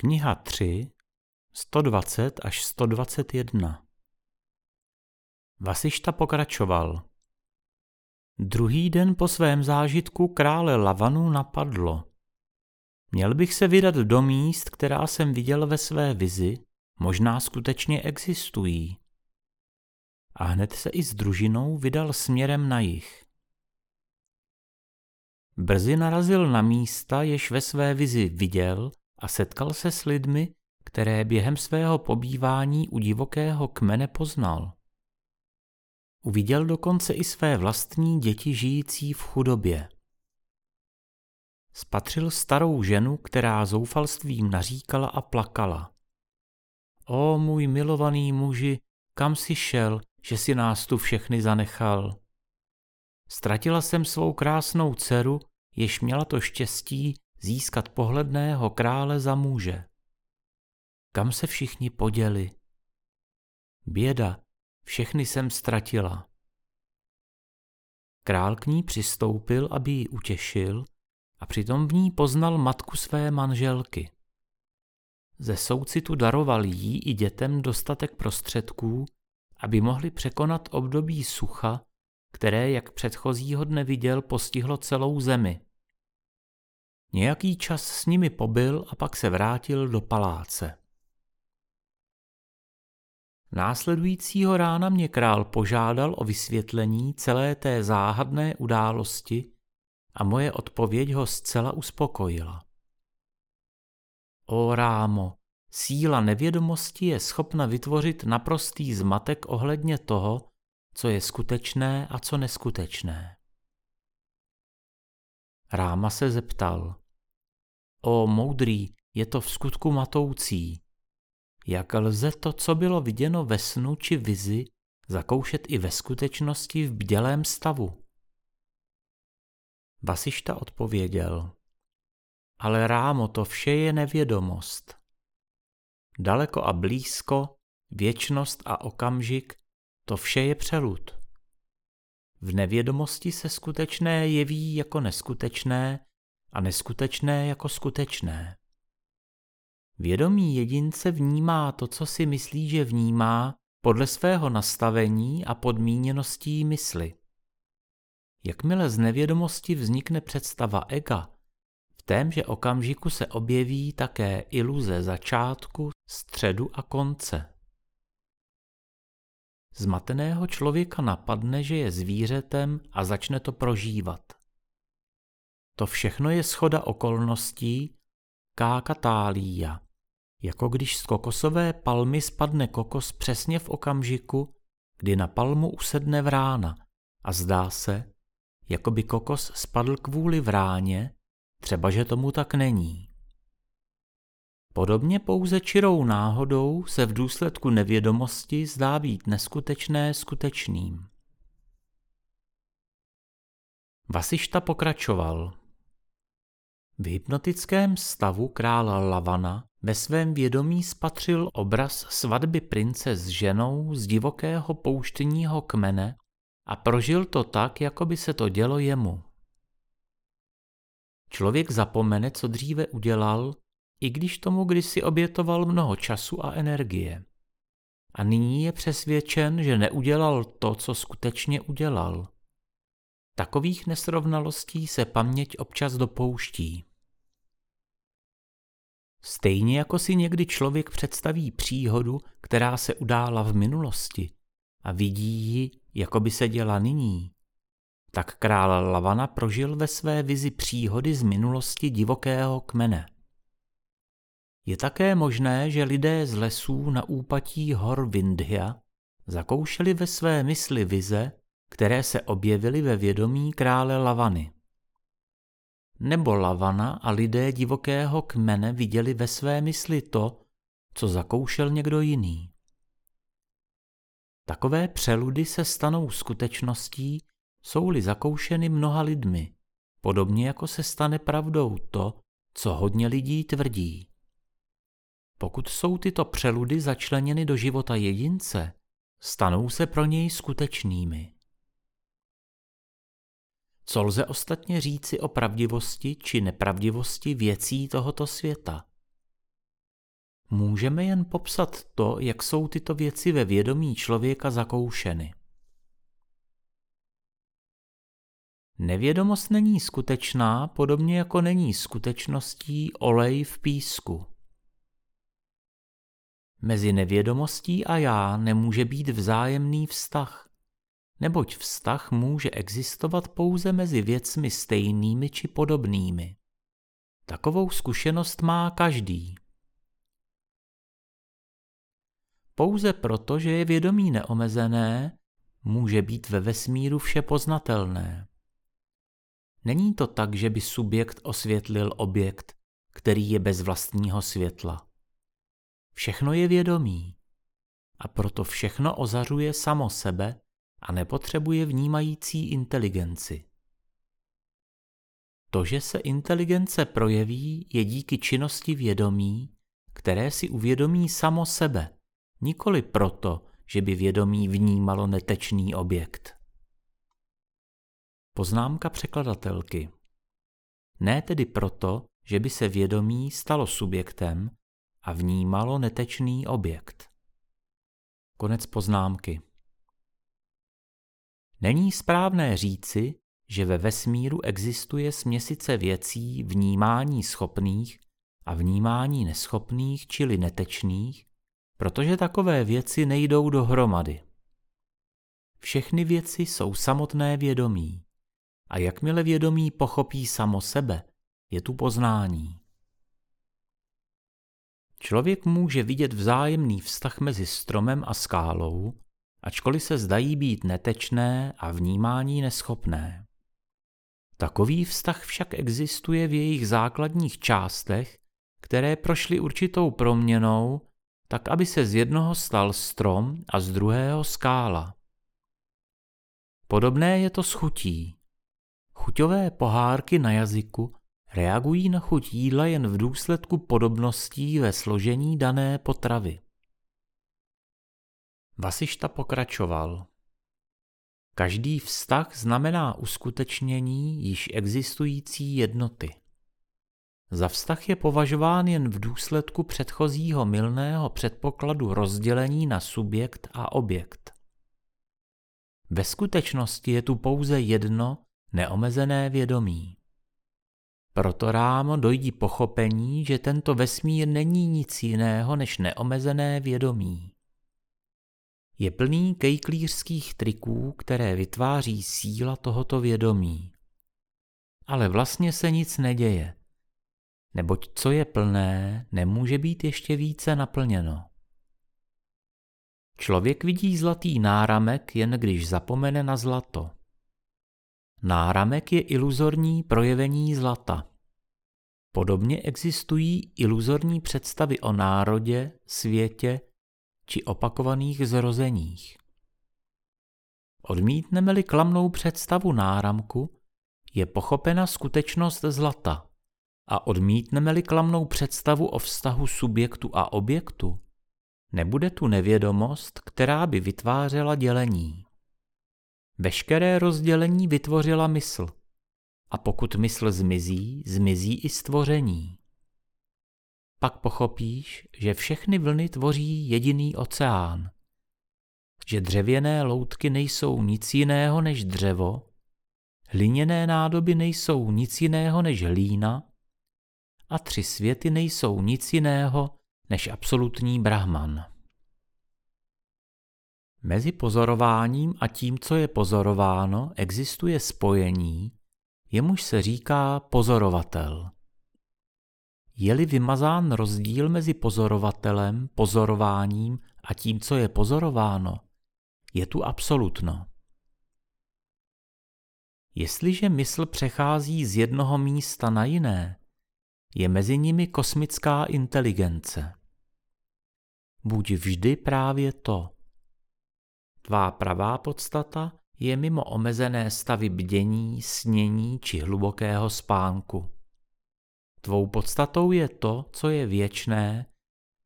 Kniha 3, 120 až 121 Vasišta pokračoval. Druhý den po svém zážitku krále Lavanu napadlo. Měl bych se vydat do míst, která jsem viděl ve své vizi, možná skutečně existují. A hned se i s družinou vydal směrem na jih. Brzy narazil na místa, jež ve své vizi viděl a setkal se s lidmi, které během svého pobývání u divokého kmene poznal. Uviděl dokonce i své vlastní děti žijící v chudobě. Spatřil starou ženu, která zoufalstvím naříkala a plakala. O můj milovaný muži, kam si šel, že si nás tu všechny zanechal? Ztratila jsem svou krásnou dceru, jež měla to štěstí získat pohledného krále za muže. Kam se všichni poděli? Běda, všechny jsem ztratila. Král k ní přistoupil, aby ji utěšil a přitom v ní poznal matku své manželky. Ze soucitu daroval jí i dětem dostatek prostředků, aby mohli překonat období sucha, které, jak předchozího dne viděl, postihlo celou zemi. Nějaký čas s nimi pobyl a pak se vrátil do paláce. Následujícího rána mě král požádal o vysvětlení celé té záhadné události a moje odpověď ho zcela uspokojila. O rámo, síla nevědomosti je schopna vytvořit naprostý zmatek ohledně toho, co je skutečné a co neskutečné. Ráma se zeptal. O moudrý, je to v skutku matoucí. Jak lze to, co bylo viděno ve snu či vizi, zakoušet i ve skutečnosti v bdělém stavu? Vasišta odpověděl. Ale rámo, to vše je nevědomost. Daleko a blízko, věčnost a okamžik, to vše je přelud. V nevědomosti se skutečné jeví jako neskutečné a neskutečné jako skutečné. Vědomí jedince vnímá to, co si myslí, že vnímá, podle svého nastavení a podmíněností mysli. Jakmile z nevědomosti vznikne představa ega, v témže okamžiku se objeví také iluze začátku, středu a konce. Zmateného člověka napadne, že je zvířetem a začne to prožívat. To všechno je schoda okolností kákatálíja, jako když z kokosové palmy spadne kokos přesně v okamžiku, kdy na palmu usedne vrána a zdá se, jako by kokos spadl kvůli vráně, třeba že tomu tak není. Podobně pouze čirou náhodou se v důsledku nevědomosti zdá být neskutečné skutečným. Vasišta pokračoval. V hypnotickém stavu krála Lavana ve svém vědomí spatřil obraz svatby prince s ženou z divokého pouštního kmene a prožil to tak, jako by se to dělo jemu. Člověk zapomene, co dříve udělal, i když tomu kdysi obětoval mnoho času a energie. A nyní je přesvědčen, že neudělal to, co skutečně udělal. Takových nesrovnalostí se paměť občas dopouští. Stejně jako si někdy člověk představí příhodu, která se udála v minulosti a vidí ji, jako by se děla nyní, tak král Lavana prožil ve své vizi příhody z minulosti divokého kmene. Je také možné, že lidé z lesů na úpatí hor Vindhya zakoušeli ve své mysli vize, které se objevily ve vědomí krále Lavany. Nebo Lavana a lidé divokého kmene viděli ve své mysli to, co zakoušel někdo jiný. Takové přeludy se stanou skutečností, jsou-li zakoušeny mnoha lidmi, podobně jako se stane pravdou to, co hodně lidí tvrdí. Pokud jsou tyto přeludy začleněny do života jedince, stanou se pro něj skutečnými. Co lze ostatně říci o pravdivosti či nepravdivosti věcí tohoto světa? Můžeme jen popsat to, jak jsou tyto věci ve vědomí člověka zakoušeny. Nevědomost není skutečná, podobně jako není skutečností olej v písku. Mezi nevědomostí a já nemůže být vzájemný vztah, neboť vztah může existovat pouze mezi věcmi stejnými či podobnými. Takovou zkušenost má každý. Pouze proto, že je vědomí neomezené, může být ve vesmíru vše poznatelné. Není to tak, že by subjekt osvětlil objekt, který je bez vlastního světla. Všechno je vědomí a proto všechno ozařuje samo sebe a nepotřebuje vnímající inteligenci. To, že se inteligence projeví, je díky činnosti vědomí, které si uvědomí samo sebe, nikoli proto, že by vědomí vnímalo netečný objekt. Poznámka překladatelky. Ne tedy proto, že by se vědomí stalo subjektem a vnímalo netečný objekt. Konec poznámky. Není správné říci, že ve vesmíru existuje směsice věcí vnímání schopných a vnímání neschopných, čili netečných, protože takové věci nejdou dohromady. Všechny věci jsou samotné vědomí a jakmile vědomí pochopí samo sebe, je tu poznání. Člověk může vidět vzájemný vztah mezi stromem a skálou, ačkoliv se zdají být netečné a vnímání neschopné. Takový vztah však existuje v jejich základních částech, které prošly určitou proměnou, tak aby se z jednoho stal strom a z druhého skála. Podobné je to s chutí. Chuťové pohárky na jazyku reagují na chuť jídla jen v důsledku podobností ve složení dané potravy. Vasišta pokračoval. Každý vztah znamená uskutečnění již existující jednoty. Za vztah je považován jen v důsledku předchozího milného předpokladu rozdělení na subjekt a objekt. Ve skutečnosti je tu pouze jedno neomezené vědomí. Proto rámo dojde pochopení, že tento vesmír není nic jiného než neomezené vědomí. Je plný kejklířských triků, které vytváří síla tohoto vědomí. Ale vlastně se nic neděje, neboť co je plné, nemůže být ještě více naplněno. Člověk vidí zlatý náramek, jen když zapomene na zlato. Náramek je iluzorní projevení zlata. Podobně existují iluzorní představy o národě, světě či opakovaných zrozeních. Odmítneme-li klamnou představu náramku, je pochopena skutečnost zlata a odmítneme-li klamnou představu o vztahu subjektu a objektu, nebude tu nevědomost, která by vytvářela dělení. Veškeré rozdělení vytvořila mysl. A pokud mysl zmizí, zmizí i stvoření. Pak pochopíš, že všechny vlny tvoří jediný oceán. Že dřevěné loutky nejsou nic jiného než dřevo, hliněné nádoby nejsou nic jiného než hlína a tři světy nejsou nic jiného než absolutní brahman. Mezi pozorováním a tím, co je pozorováno, existuje spojení, jemuž se říká pozorovatel. Je-li vymazán rozdíl mezi pozorovatelem, pozorováním a tím, co je pozorováno, je tu absolutno. Jestliže mysl přechází z jednoho místa na jiné, je mezi nimi kosmická inteligence. Buď vždy právě to. Tvá pravá podstata je mimo omezené stavy bdění, snění či hlubokého spánku. Tvou podstatou je to, co je věčné,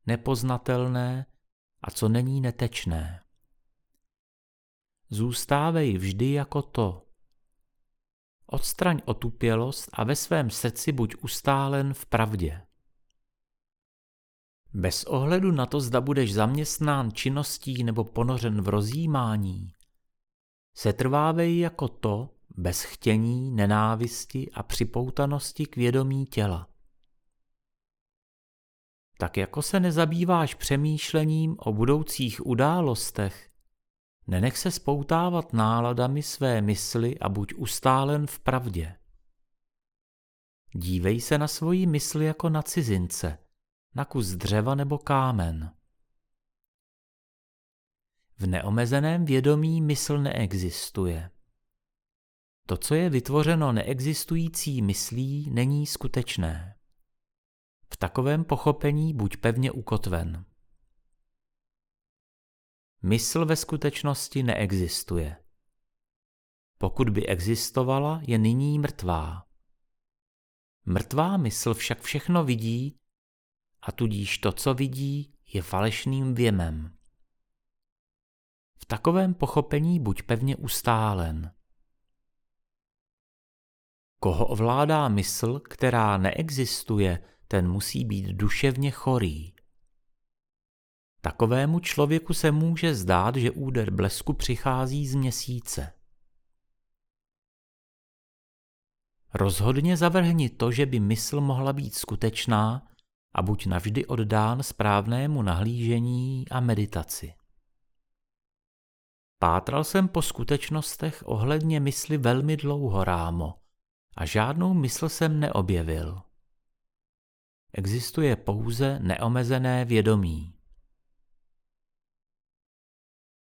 nepoznatelné a co není netečné. Zůstávej vždy jako to. Odstraň otupělost a ve svém srdci buď ustálen v pravdě. Bez ohledu na to, zda budeš zaměstnán činností nebo ponořen v rozjímání, setrvávej jako to bez chtění, nenávisti a připoutanosti k vědomí těla. Tak jako se nezabýváš přemýšlením o budoucích událostech, nenech se spoutávat náladami své mysli a buď ustálen v pravdě. Dívej se na svoji mysli jako na cizince, na kus dřeva nebo kámen. V neomezeném vědomí mysl neexistuje. To, co je vytvořeno neexistující myslí, není skutečné. V takovém pochopení buď pevně ukotven. Mysl ve skutečnosti neexistuje. Pokud by existovala, je nyní mrtvá. Mrtvá mysl však všechno vidí a tudíž to, co vidí, je falešným věmem. V takovém pochopení buď pevně ustálen. Koho ovládá mysl, která neexistuje, ten musí být duševně chorý. Takovému člověku se může zdát, že úder blesku přichází z měsíce. Rozhodně zavrhni to, že by mysl mohla být skutečná a buď navždy oddán správnému nahlížení a meditaci. Pátral jsem po skutečnostech ohledně mysli velmi dlouho, Rámo, a žádnou mysl jsem neobjevil. Existuje pouze neomezené vědomí.